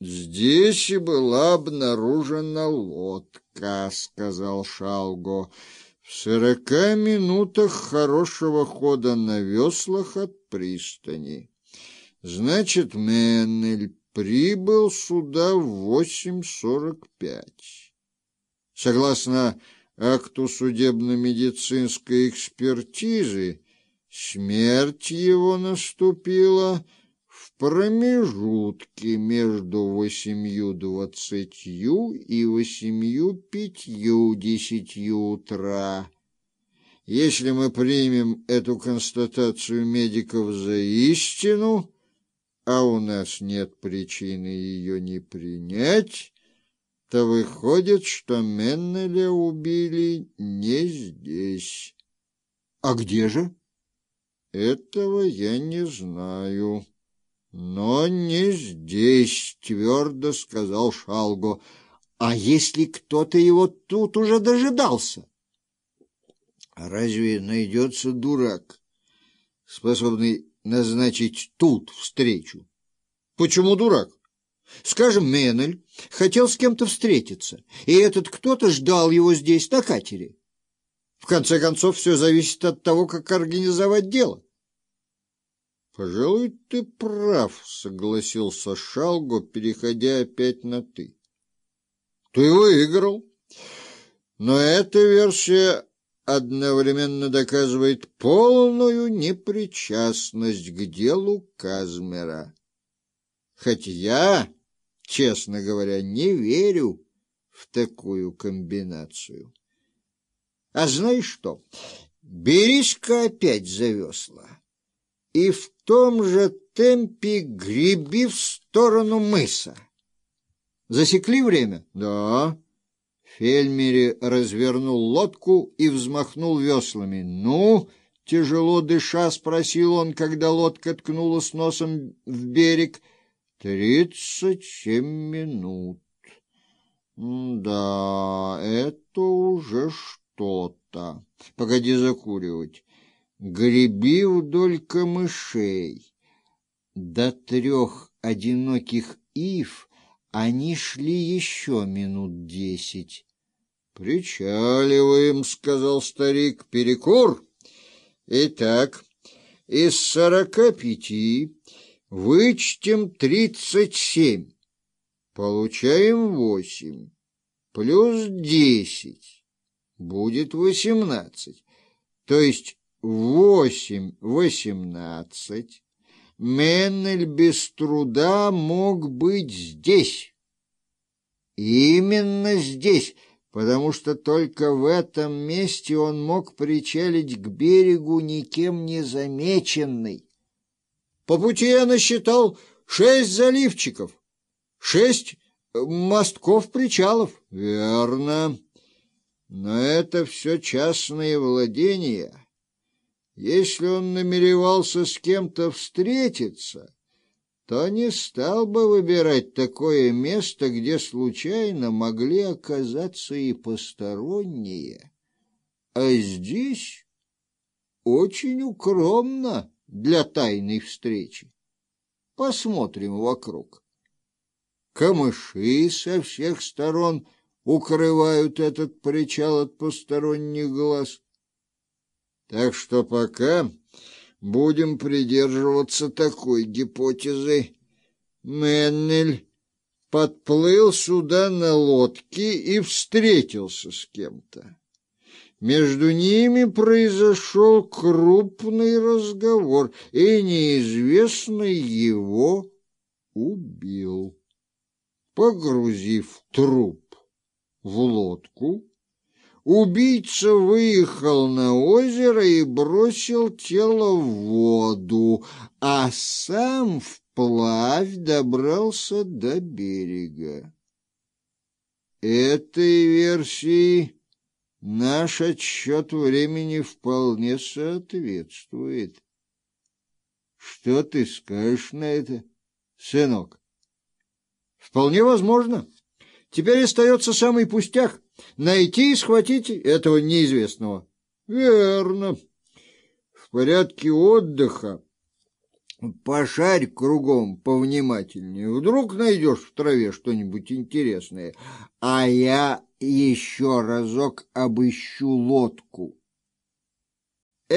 Здесь и была обнаружена лодка, сказал Шалго. В сорока минутах хорошего хода на веслах от пристани. Значит, Меннель прибыл сюда в восемь сорок пять. Согласно акту судебно-медицинской экспертизы, смерть его наступила в промежутке между восемью двадцатью и восемью пятью десятью утра. Если мы примем эту констатацию медиков за истину, а у нас нет причины ее не принять, то выходит, что Меннеля убили не здесь. А где же? Этого я не знаю. Но не здесь, твердо сказал Шалго. А если кто-то его тут уже дожидался? Разве найдется дурак, способный назначить тут встречу? Почему дурак? Скажем, Менель хотел с кем-то встретиться, и этот кто-то ждал его здесь, на катере. В конце концов, все зависит от того, как организовать дело. «Пожалуй, ты прав», — согласился Шалго, переходя опять на «ты». «Ты выиграл. Но эта версия одновременно доказывает полную непричастность к делу Казмера. Хоть я, честно говоря, не верю в такую комбинацию. А знаешь что? Берись-ка опять за весла и в том же темпе греби в сторону мыса. Засекли время? Да. Фельмери развернул лодку и взмахнул веслами. Ну, тяжело дыша, спросил он, когда лодка ткнулась носом в берег. Тридцать семь минут. Да, это уже что-то. Погоди закуривать греби вдоль камышей. До трех одиноких ив они шли еще минут десять. «Причаливаем», — сказал старик, — «перекур». «Итак, из сорока пяти вычтем тридцать семь, получаем восемь, плюс десять, будет восемнадцать, то есть восемь восемнадцать Меннель без труда мог быть здесь. Именно здесь, потому что только в этом месте он мог причалить к берегу никем не замеченный. По пути я насчитал шесть заливчиков, шесть мостков-причалов. Верно, но это все частные владения. Если он намеревался с кем-то встретиться, то не стал бы выбирать такое место, где случайно могли оказаться и посторонние. А здесь очень укромно для тайной встречи. Посмотрим вокруг. Камыши со всех сторон укрывают этот причал от посторонних глаз. Так что пока будем придерживаться такой гипотезы. Меннель подплыл сюда на лодке и встретился с кем-то. Между ними произошел крупный разговор, и неизвестный его убил. Погрузив труп в лодку, Убийца выехал на озеро и бросил тело в воду, а сам вплавь добрался до берега. Этой версии наш отсчет времени вполне соответствует. Что ты скажешь на это, сынок? Вполне возможно. Теперь остается самый пустяк — найти и схватить этого неизвестного. Верно. В порядке отдыха Пошарь кругом повнимательнее, вдруг найдешь в траве что-нибудь интересное, а я еще разок обыщу лодку.